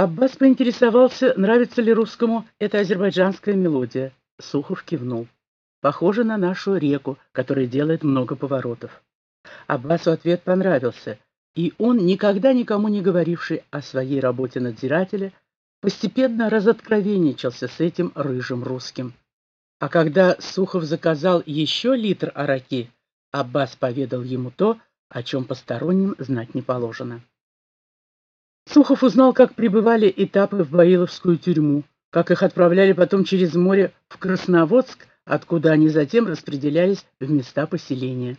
Аббас поинтересовался, нравится ли русскому эта азербайджанская мелодия. Сухов кивнул. Похоже на нашу реку, которая делает много поворотов. Аббасу ответ понравился, и он, никогда никому не говоривший о своей работе надзирателя, постепенно разоткровенничался с этим рыжим русским. А когда Сухов заказал еще литр араки, Аббас поведал ему то, о чем посторонним знать не положено. Сухов узнал, как прибывали этапы в Баиловскую тюрьму, как их отправляли потом через море в Красноводск, откуда они затем распределялись в места поселения.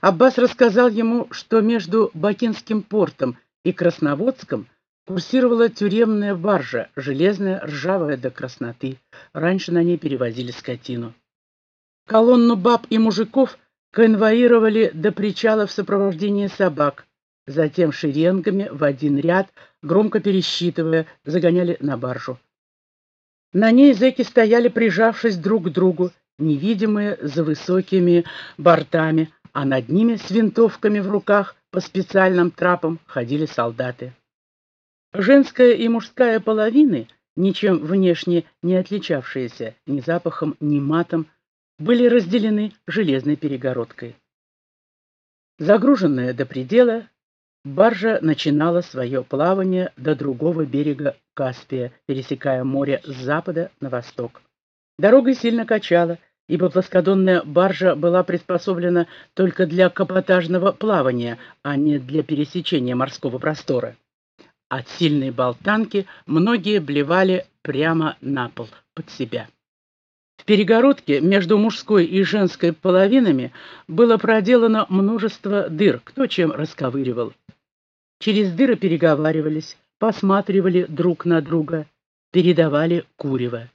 Аббас рассказал ему, что между Бакинским портом и Красноводском курсировала тюремная баржа, железная, ржавая до красноты. Раньше на ней перевозили скотину. Колонну баб и мужиков конвоировали до причала в сопровождении собак. Затем шеренгами в один ряд, громко пересчитывая, загоняли на баржу. На ней зэки стояли, прижавшись друг к другу, невидимые за высокими бортами, а над ними с винтовками в руках по специальным трапам ходили солдаты. Женская и мужская половины, ничем внешне не отличавшиеся ни запахом, ни матом, были разделены железной перегородкой. Загруженная до предела, баржа начинала свое плавание до другого берега Каспия, пересекая море с запада на восток. Дорога сильно качала, ибо плоскодонная баржа была приспособлена только для каботажного плавания, а не для пересечения морского простора. От сильной болтанки многие блевали прямо на пол, под себя. В перегородке между мужской и женской половинами было проделано множество дыр, кто чем расковыривал. Через дыры переговаривались, посматривали друг на друга, передавали курево.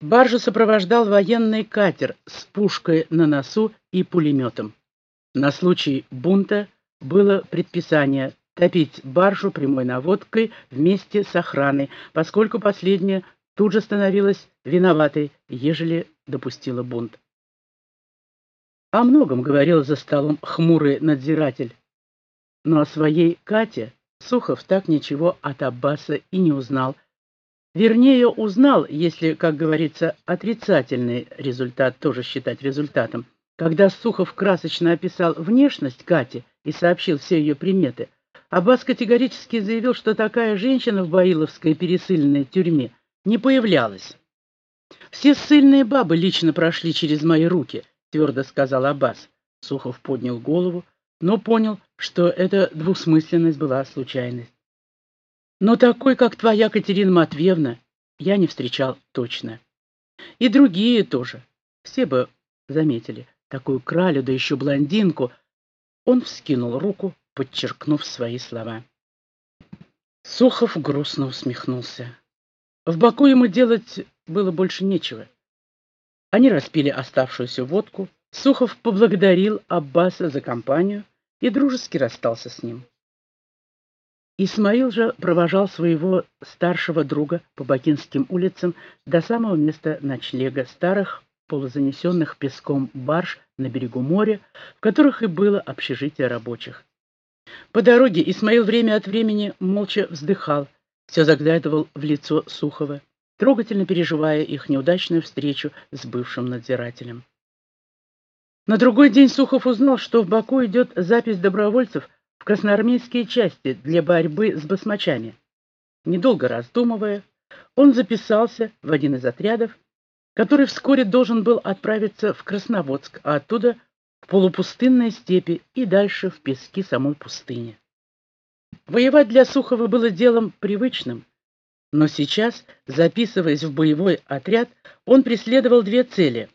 Баржу сопровождал военный катер с пушкой на носу и пулеметом. На случай бунта было предписание топить баржу прямой наводкой вместе с охраной, поскольку последняя тут же становилась виноватой, ежели допустила бунт. О многом говорил за столом хмурый надзиратель, но о своей Кате Сухов так ничего от Аббаса и не узнал. Вернее, узнал, если, как говорится, отрицательный результат тоже считать результатом. Когда Сухов красочно описал внешность Кати и сообщил все ее приметы, Аббас категорически заявил, что такая женщина в Баиловской пересыльной тюрьме не появлялась. «Все ссыльные бабы лично прошли через мои руки», — твердо сказал Аббас. Сухов поднял голову, но понял, что эта двусмысленность была случайность. «Но такой, как твоя Катерина Матвеевна, я не встречал точно. И другие тоже. Все бы заметили такую кралю, да еще блондинку». Он вскинул руку, подчеркнув свои слова. Сухов грустно усмехнулся. В Баку ему делать было больше нечего. Они распили оставшуюся водку. Сухов поблагодарил Аббаса за компанию и дружески расстался с ним. Исмаил же провожал своего старшего друга по Бакинским улицам до самого места ночлега старых полузанесенных песком барж на берегу моря, в которых и было общежитие рабочих. По дороге Исмаил время от времени молча вздыхал, все заглядывал в лицо Сухова, трогательно переживая их неудачную встречу с бывшим надзирателем. На другой день Сухов узнал, что в Баку идет запись добровольцев в красноармейские части для борьбы с басмачами. Недолго раздумывая, он записался в один из отрядов, который вскоре должен был отправиться в Красноводск, а оттуда полупустынной степи и дальше в пески самой пустыни. Воевать для Сухова было делом привычным, но сейчас, записываясь в боевой отряд, он преследовал две цели.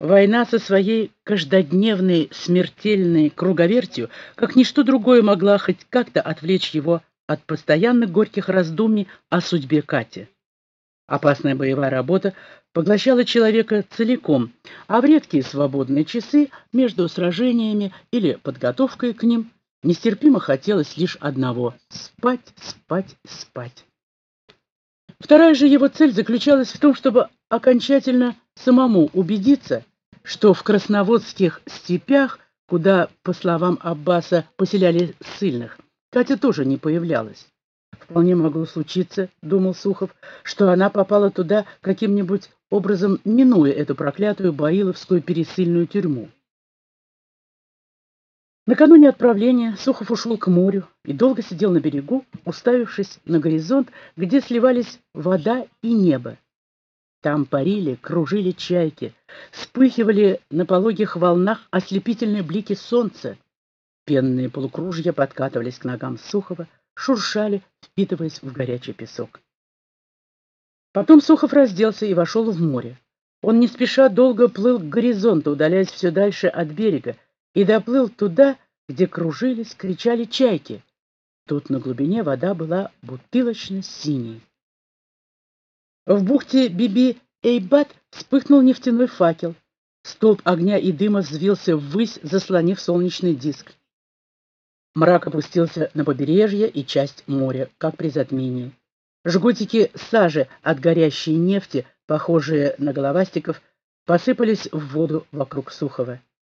Война со своей каждодневной смертельной круговертью, как ничто другое, могла хоть как-то отвлечь его от постоянных горьких раздумий о судьбе Кати. Опасная боевая работа поглощала человека целиком, а в редкие свободные часы между сражениями или подготовкой к ним нестерпимо хотелось лишь одного — спать, спать, спать. Вторая же его цель заключалась в том, чтобы окончательно самому убедиться, что в красноводских степях, куда, по словам Аббаса, поселяли ссыльных, Катя тоже не появлялась. Вполне могло случиться, думал Сухов, что она попала туда каким-нибудь образом, минуя эту проклятую Баиловскую пересыльную тюрьму. Накануне отправления Сухов ушел к морю и долго сидел на берегу, уставившись на горизонт, где сливались вода и небо. Там парили, кружили чайки, вспыхивали на пологих волнах ослепительные блики солнца. Пенные полукружья подкатывались к ногам Сухова, шуршали, впитываясь в горячий песок. Потом Сухов разделся и вошел в море. Он не спеша долго плыл к горизонту, удаляясь все дальше от берега, и доплыл туда, где кружились, кричали чайки. Тут на глубине вода была бутылочно-синей. В бухте Биби-Эйбат вспыхнул нефтяной факел. Столб огня и дыма взвился ввысь, заслонив солнечный диск. Мрак опустился на побережье и часть моря, как при затмении. Жгутики сажи от горящей нефти, похожие на головастиков, посыпались в воду вокруг Сухова.